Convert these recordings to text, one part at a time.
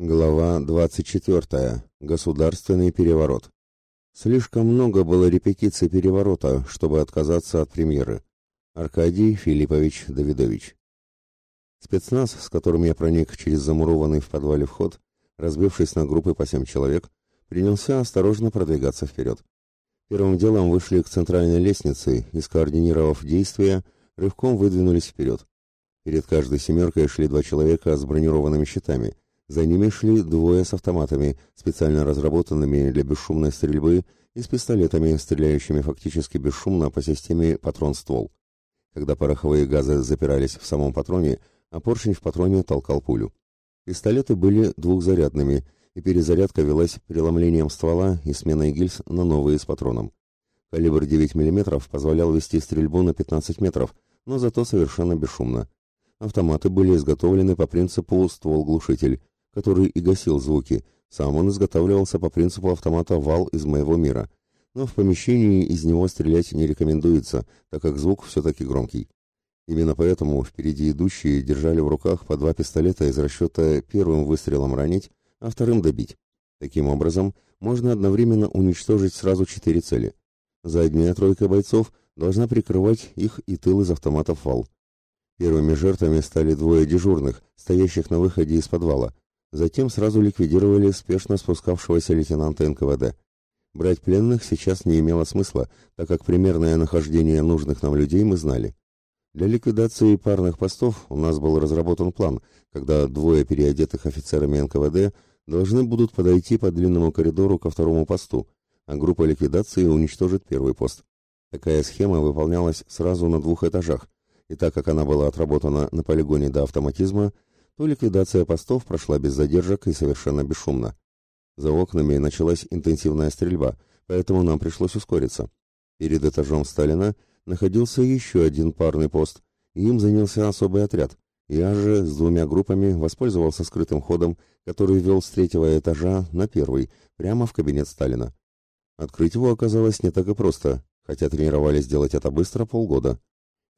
Глава 24. Государственный переворот. Слишком много было репетиций переворота, чтобы отказаться от премьеры. Аркадий Филиппович Давидович. Спецназ, с которым я проник через замурованный в подвале вход, разбившись на группы по семь человек, принялся осторожно продвигаться вперед. Первым делом вышли к центральной лестнице и, скоординировав действия, рывком выдвинулись вперед. Перед каждой семеркой шли два человека с бронированными щитами – за ними шли двое с автоматами, специально разработанными для бесшумной стрельбы и с пистолетами, стреляющими фактически бесшумно по системе патрон-ствол. Когда пороховые газы запирались в самом патроне, а поршень в патроне толкал пулю. Пистолеты были двухзарядными, и перезарядка велась преломлением ствола и сменой гильз на новые с патроном. Калибр 9 мм позволял вести стрельбу на 15 метров, но зато совершенно бесшумно. Автоматы были изготовлены по принципу ствол-глушитель, который и гасил звуки. Сам он изготавливался по принципу автомата «Вал» из моего мира. Но в помещении из него стрелять не рекомендуется, так как звук все-таки громкий. Именно поэтому впереди идущие держали в руках по два пистолета из расчета первым выстрелом ранить, а вторым добить. Таким образом, можно одновременно уничтожить сразу четыре цели. Задняя тройка бойцов должна прикрывать их и тыл из автоматов «Вал». Первыми жертвами стали двое дежурных, стоящих на выходе из подвала, Затем сразу ликвидировали спешно спускавшегося лейтенанта НКВД. Брать пленных сейчас не имело смысла, так как примерное нахождение нужных нам людей мы знали. Для ликвидации парных постов у нас был разработан план, когда двое переодетых офицерами НКВД должны будут подойти по длинному коридору ко второму посту, а группа ликвидации уничтожит первый пост. Такая схема выполнялась сразу на двух этажах, и так как она была отработана на полигоне до автоматизма, то ликвидация постов прошла без задержек и совершенно бесшумно. За окнами началась интенсивная стрельба, поэтому нам пришлось ускориться. Перед этажом Сталина находился еще один парный пост, и им занялся особый отряд. Я же с двумя группами воспользовался скрытым ходом, который вел с третьего этажа на первый, прямо в кабинет Сталина. Открыть его оказалось не так и просто, хотя тренировались делать это быстро полгода.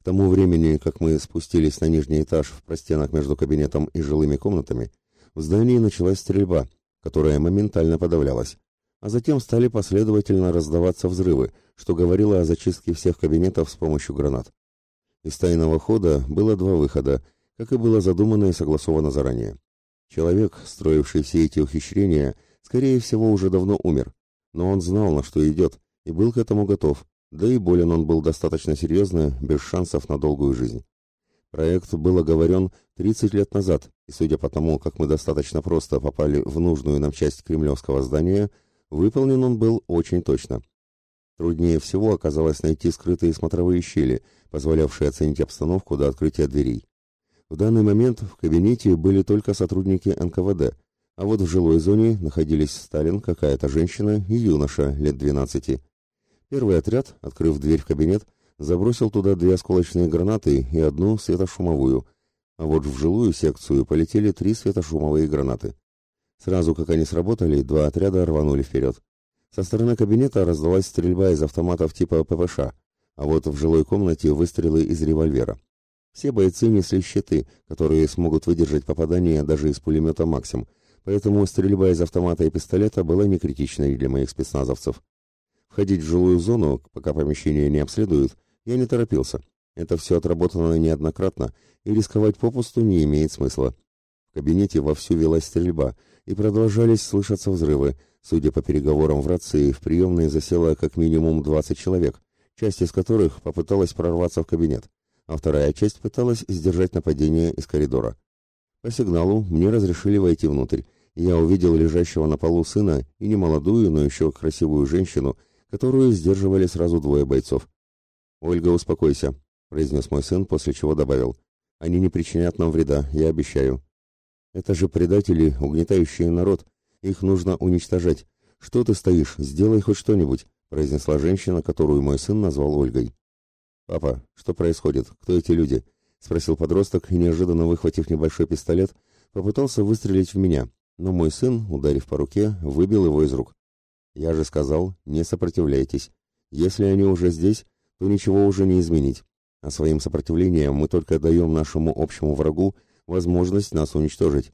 К тому времени, как мы спустились на нижний этаж в простенок между кабинетом и жилыми комнатами, в здании началась стрельба, которая моментально подавлялась. А затем стали последовательно раздаваться взрывы, что говорило о зачистке всех кабинетов с помощью гранат. Из тайного хода было два выхода, как и было задумано и согласовано заранее. Человек, строивший все эти ухищрения, скорее всего, уже давно умер, но он знал, на что идет, и был к этому готов, да и болен он был достаточно серьезно, без шансов на долгую жизнь. Проект был оговорен 30 лет назад, и судя по тому, как мы достаточно просто попали в нужную нам часть кремлевского здания, выполнен он был очень точно. Труднее всего оказалось найти скрытые смотровые щели, позволявшие оценить обстановку до открытия дверей. В данный момент в кабинете были только сотрудники НКВД, а вот в жилой зоне находились Сталин, какая-то женщина и юноша лет 12. Первый отряд, открыв дверь в кабинет, забросил туда две осколочные гранаты и одну светошумовую, а вот в жилую секцию полетели три светошумовые гранаты. Сразу как они сработали, два отряда рванули вперед. Со стороны кабинета раздалась стрельба из автоматов типа ППШ, а вот в жилой комнате выстрелы из револьвера. Все бойцы несли щиты, которые смогут выдержать попадание даже из пулемета «Максим», поэтому стрельба из автомата и пистолета была не критичной для моих спецназовцев. Входить в жилую зону, пока помещение не обследуют, я не торопился. Это все отработано неоднократно, и рисковать попусту не имеет смысла. В кабинете вовсю велась стрельба, и продолжались слышаться взрывы. Судя по переговорам в рации, в приемной засело как минимум 20 человек, часть из которых попыталась прорваться в кабинет, а вторая часть пыталась сдержать нападение из коридора. По сигналу мне разрешили войти внутрь, я увидел лежащего на полу сына и немолодую, но еще красивую женщину, которую сдерживали сразу двое бойцов. «Ольга, успокойся», — произнес мой сын, после чего добавил. «Они не причинят нам вреда, я обещаю». «Это же предатели, угнетающие народ. Их нужно уничтожать. Что ты стоишь? Сделай хоть что-нибудь», — произнесла женщина, которую мой сын назвал Ольгой. «Папа, что происходит? Кто эти люди?» — спросил подросток и, неожиданно выхватив небольшой пистолет, попытался выстрелить в меня, но мой сын, ударив по руке, выбил его из рук. Я же сказал, не сопротивляйтесь. Если они уже здесь, то ничего уже не изменить. А своим сопротивлением мы только даем нашему общему врагу возможность нас уничтожить.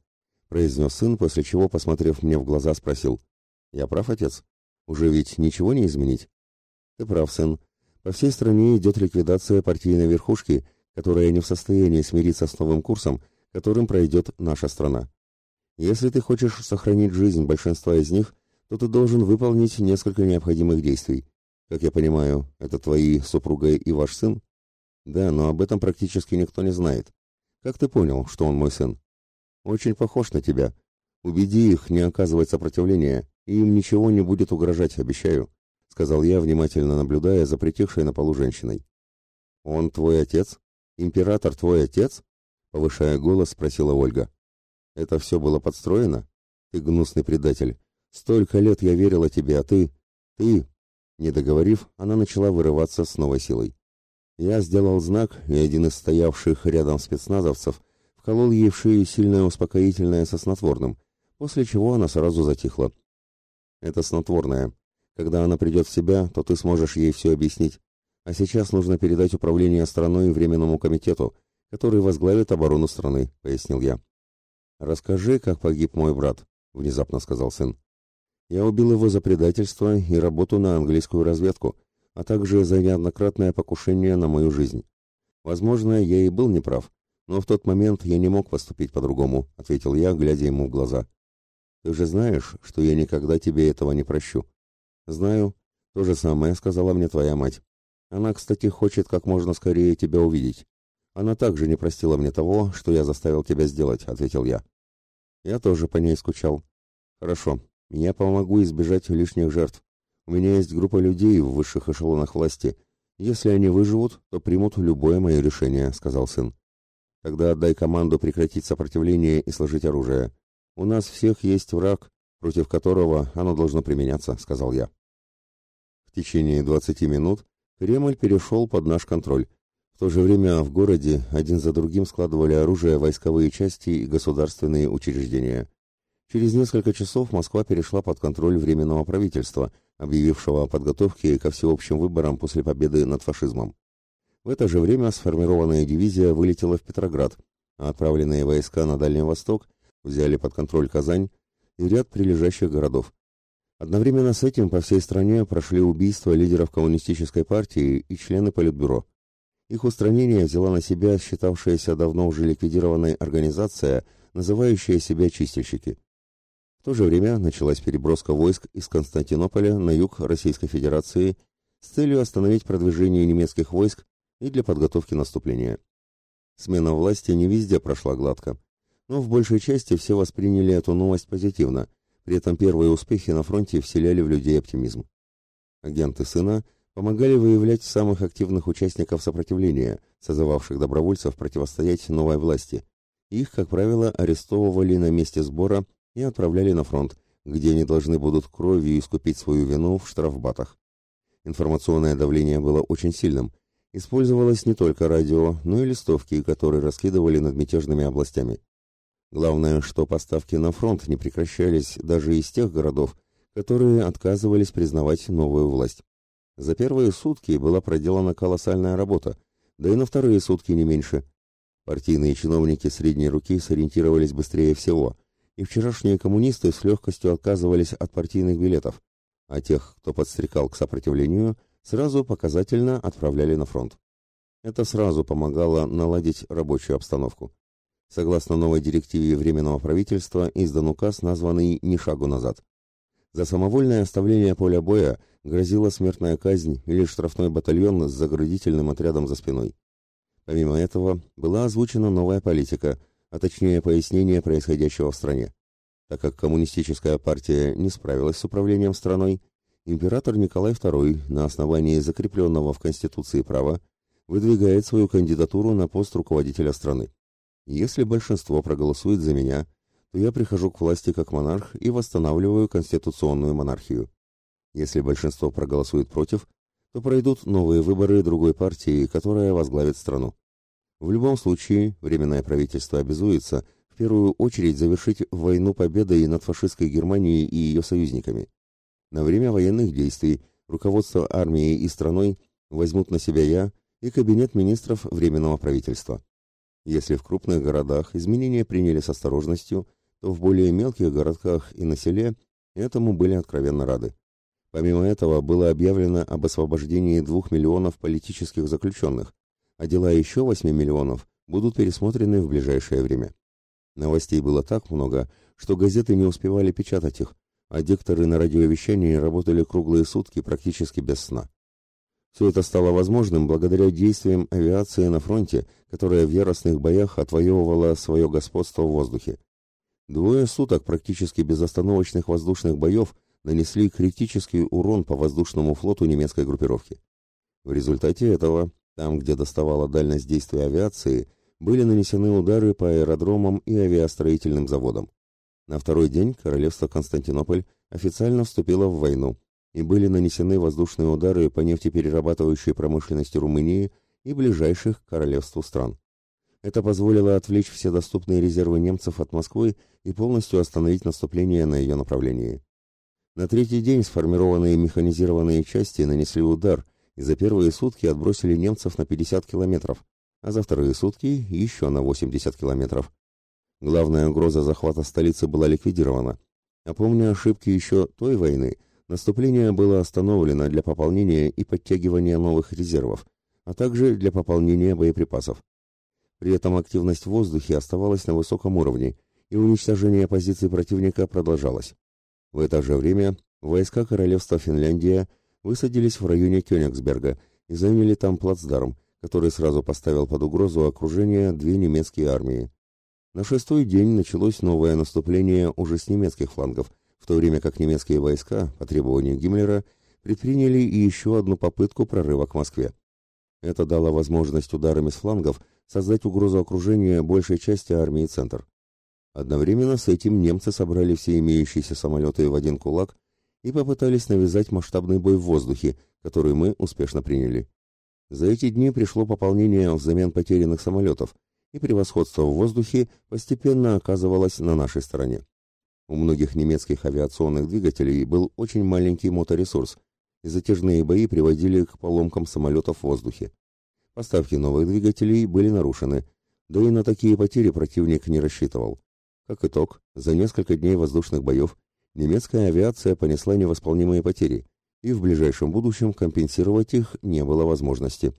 произнес сын, после чего, посмотрев мне в глаза, спросил. «Я прав, отец? Уже ведь ничего не изменить?» «Ты прав, сын. По всей стране идет ликвидация партийной верхушки, которая не в состоянии смириться с новым курсом, которым пройдет наша страна. Если ты хочешь сохранить жизнь большинства из них, то ты должен выполнить несколько необходимых действий. Как я понимаю, это твои супруга и ваш сын? Да, но об этом практически никто не знает. Как ты понял, что он мой сын? Очень похож на тебя. Убеди их не оказывать сопротивления, и им ничего не будет угрожать, обещаю, сказал я, внимательно наблюдая за притихшей на полу женщиной. Он твой отец? Император твой отец? повышая голос, спросила Ольга. Это все было подстроено? Ты гнусный предатель. Столько лет я верила тебе, а ты... Ты...» Не договорив, она начала вырываться с новой силой. Я сделал знак, и один из стоявших рядом спецназовцев вколол ей в шею сильное успокоительное со снотворным, после чего она сразу затихла. «Это снотворное. Когда она придет в себя, то ты сможешь ей все объяснить. А сейчас нужно передать управление страной Временному комитету, который возглавит оборону страны», — пояснил я. «Расскажи, как погиб мой брат», — внезапно сказал сын. Я убил его за предательство и работу на английскую разведку, а также за неоднократное покушение на мою жизнь. Возможно, я и был неправ, но в тот момент я не мог поступить по-другому, ответил я, глядя ему в глаза. Ты же знаешь, что я никогда тебе этого не прощу. Знаю. То же самое сказала мне твоя мать. Она, кстати, хочет как можно скорее тебя увидеть. Она также не простила мне того, что я заставил тебя сделать, ответил я. Я тоже по ней скучал. Хорошо, я помогу избежать лишних жертв. У меня есть группа людей в высших эшелонах власти. Если они выживут, то примут любое мое решение», — сказал сын. «Тогда отдай команду прекратить сопротивление и сложить оружие. У нас всех есть враг, против которого оно должно применяться», — сказал я. В течение 20 минут Кремль перешел под наш контроль. В то же время в городе один за другим складывали оружие войсковые части и государственные учреждения. Через несколько часов Москва перешла под контроль Временного правительства, объявившего о подготовке ко всеобщим выборам после победы над фашизмом. В это же время сформированная дивизия вылетела в Петроград, а отправленные войска на Дальний Восток взяли под контроль Казань и ряд прилежащих городов. Одновременно с этим по всей стране прошли убийства лидеров коммунистической партии и члены Политбюро. Их устранение взяла на себя считавшаяся давно уже ликвидированной организация, называющая себя «чистильщики». В то же время началась переброска войск из Константинополя на юг Российской Федерации с целью остановить продвижение немецких войск и для подготовки наступления. Смена власти не везде прошла гладко, но в большей части все восприняли эту новость позитивно, при этом первые успехи на фронте вселяли в людей оптимизм. Агенты сына помогали выявлять самых активных участников сопротивления, созывавших добровольцев противостоять новой власти. Их, как правило, арестовывали на месте сбора и отправляли на фронт, где они должны будут кровью искупить свою вину в штрафбатах. Информационное давление было очень сильным. Использовалось не только радио, но и листовки, которые раскидывали над мятежными областями. Главное, что поставки на фронт не прекращались даже из тех городов, которые отказывались признавать новую власть. За первые сутки была проделана колоссальная работа, да и на вторые сутки не меньше. Партийные чиновники средней руки сориентировались быстрее всего – и вчерашние коммунисты с легкостью отказывались от партийных билетов, а тех, кто подстрекал к сопротивлению, сразу показательно отправляли на фронт. Это сразу помогало наладить рабочую обстановку. Согласно новой директиве Временного правительства издан указ, названный «Ни шагу назад». За самовольное оставление поля боя грозила смертная казнь или штрафной батальон с заградительным отрядом за спиной. Помимо этого, была озвучена новая политика, а точнее пояснение происходящего в стране. Так как коммунистическая партия не справилась с управлением страной, император Николай II на основании закрепленного в Конституции права выдвигает свою кандидатуру на пост руководителя страны. Если большинство проголосует за меня, то я прихожу к власти как монарх и восстанавливаю конституционную монархию. Если большинство проголосует против, то пройдут новые выборы другой партии, которая возглавит страну. В любом случае, Временное правительство обязуется в первую очередь завершить войну победой над фашистской Германией и ее союзниками. На время военных действий руководство армией и страной возьмут на себя я и кабинет министров Временного правительства. Если в крупных городах изменения приняли с осторожностью, то в более мелких городках и на селе этому были откровенно рады. Помимо этого было объявлено об освобождении двух миллионов политических заключенных, а дела еще 8 миллионов будут пересмотрены в ближайшее время. Новостей было так много, что газеты не успевали печатать их, а дикторы на радиовещании работали круглые сутки практически без сна. Все это стало возможным благодаря действиям авиации на фронте, которая в яростных боях отвоевывала свое господство в воздухе. Двое суток практически безостановочных воздушных боев нанесли критический урон по воздушному флоту немецкой группировки. В результате этого, там, где доставала дальность действия авиации, были нанесены удары по аэродромам и авиастроительным заводам. На второй день королевство Константинополь официально вступило в войну, и были нанесены воздушные удары по нефтеперерабатывающей промышленности Румынии и ближайших к королевству стран. Это позволило отвлечь все доступные резервы немцев от Москвы и полностью остановить наступление на ее направлении. На третий день сформированные механизированные части нанесли удар и за первые сутки отбросили немцев на 50 километров, а за вторые сутки еще на 80 километров. Главная угроза захвата столицы была ликвидирована. А помня ошибки еще той войны, наступление было остановлено для пополнения и подтягивания новых резервов, а также для пополнения боеприпасов. При этом активность в воздухе оставалась на высоком уровне, и уничтожение позиций противника продолжалось. В это же время войска королевства Финляндия высадились в районе Кёнигсберга и заняли там плацдарм, который сразу поставил под угрозу окружение две немецкие армии. На шестой день началось новое наступление уже с немецких флангов, в то время как немецкие войска, по требованию Гиммлера, предприняли и еще одну попытку прорыва к Москве. Это дало возможность ударами с флангов создать угрозу окружения большей части армии «Центр». Одновременно с этим немцы собрали все имеющиеся самолеты в один кулак и попытались навязать масштабный бой в воздухе, который мы успешно приняли. За эти дни пришло пополнение взамен потерянных самолетов, и превосходство в воздухе постепенно оказывалось на нашей стороне. У многих немецких авиационных двигателей был очень маленький моторесурс, и затяжные бои приводили к поломкам самолетов в воздухе. Поставки новых двигателей были нарушены, да и на такие потери противник не рассчитывал. Как итог, за несколько дней воздушных боев немецкая авиация понесла невосполнимые потери, и в ближайшем будущем компенсировать их не было возможности.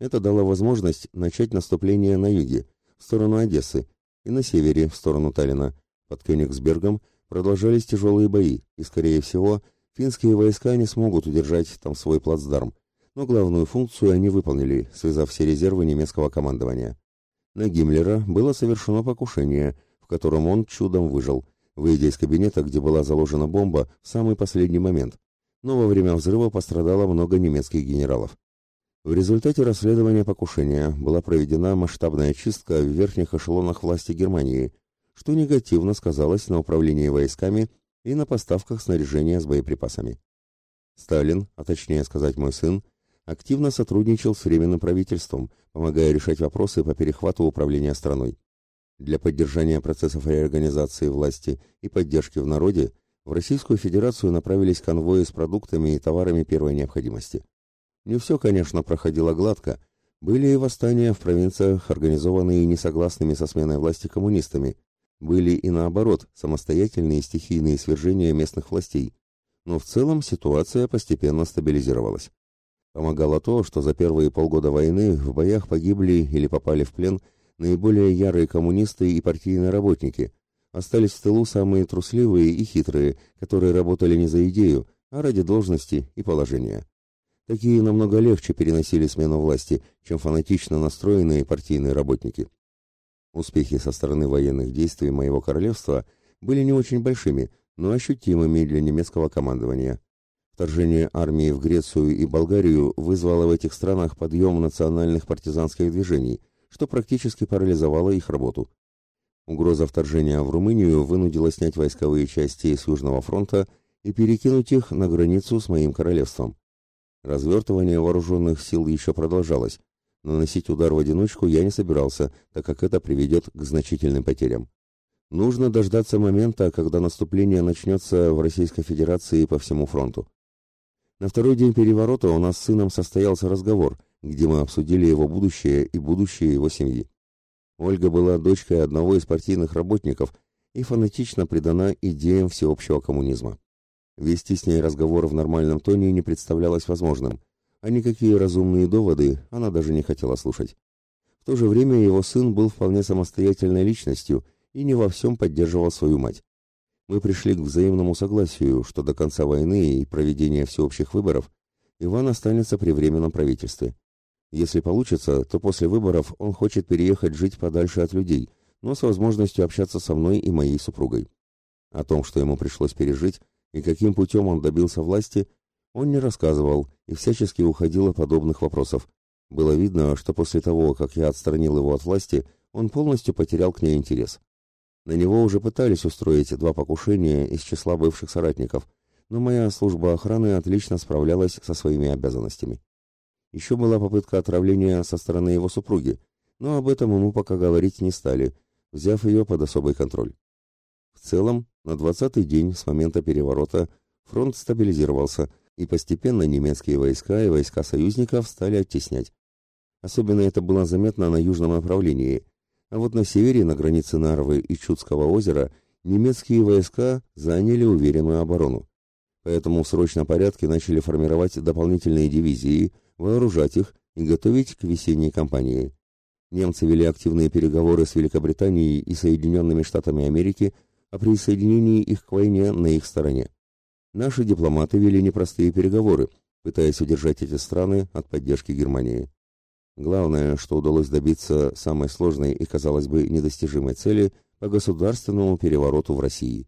Это дало возможность начать наступление на юге, в сторону Одессы, и на севере, в сторону Таллина. Под Кёнигсбергом продолжались тяжелые бои, и, скорее всего, финские войска не смогут удержать там свой плацдарм, но главную функцию они выполнили, связав все резервы немецкого командования. На Гиммлера было совершено покушение, в котором он чудом выжил, выйдя из кабинета, где была заложена бомба, в самый последний момент, но во время взрыва пострадало много немецких генералов. В результате расследования покушения была проведена масштабная чистка в верхних эшелонах власти Германии, что негативно сказалось на управлении войсками и на поставках снаряжения с боеприпасами. Сталин, а точнее сказать мой сын, активно сотрудничал с Временным правительством, помогая решать вопросы по перехвату управления страной. Для поддержания процессов реорганизации власти и поддержки в народе в Российскую Федерацию направились конвои с продуктами и товарами первой необходимости. Не все, конечно, проходило гладко. Были и восстания в провинциях, организованные несогласными со сменой власти коммунистами. Были и наоборот, самостоятельные стихийные свержения местных властей. Но в целом ситуация постепенно стабилизировалась. Помогало то, что за первые полгода войны в боях погибли или попали в плен наиболее ярые коммунисты и партийные работники – Остались в тылу самые трусливые и хитрые, которые работали не за идею, а ради должности и положения. Такие намного легче переносили смену власти, чем фанатично настроенные партийные работники. Успехи со стороны военных действий моего королевства были не очень большими, но ощутимыми для немецкого командования. Вторжение армии в Грецию и Болгарию вызвало в этих странах подъем национальных партизанских движений, что практически парализовало их работу. Угроза вторжения в Румынию вынудила снять войсковые части с Южного фронта и перекинуть их на границу с моим королевством. Развертывание вооруженных сил еще продолжалось, но наносить удар в одиночку я не собирался, так как это приведет к значительным потерям. Нужно дождаться момента, когда наступление начнется в Российской Федерации по всему фронту. На второй день переворота у нас с сыном состоялся разговор, где мы обсудили его будущее и будущее его семьи. Ольга была дочкой одного из партийных работников и фанатично предана идеям всеобщего коммунизма. Вести с ней разговор в нормальном тоне не представлялось возможным, а никакие разумные доводы она даже не хотела слушать. В то же время его сын был вполне самостоятельной личностью и не во всем поддерживал свою мать. Мы пришли к взаимному согласию, что до конца войны и проведения всеобщих выборов Иван останется при временном правительстве. Если получится, то после выборов он хочет переехать жить подальше от людей, но с возможностью общаться со мной и моей супругой. О том, что ему пришлось пережить и каким путем он добился власти, он не рассказывал и всячески уходил от подобных вопросов. Было видно, что после того, как я отстранил его от власти, он полностью потерял к ней интерес. На него уже пытались устроить два покушения из числа бывших соратников, но моя служба охраны отлично справлялась со своими обязанностями. Еще была попытка отравления со стороны его супруги, но об этом ему пока говорить не стали, взяв ее под особый контроль. В целом, на двадцатый день с момента переворота фронт стабилизировался, и постепенно немецкие войска и войска союзников стали оттеснять. Особенно это было заметно на южном направлении, а вот на севере, на границе Нарвы и Чудского озера, немецкие войска заняли уверенную оборону. Поэтому в срочном порядке начали формировать дополнительные дивизии, вооружать их и готовить к весенней кампании. Немцы вели активные переговоры с Великобританией и Соединенными Штатами Америки о присоединении их к войне на их стороне. Наши дипломаты вели непростые переговоры, пытаясь удержать эти страны от поддержки Германии. Главное, что удалось добиться самой сложной и, казалось бы, недостижимой цели по государственному перевороту в России.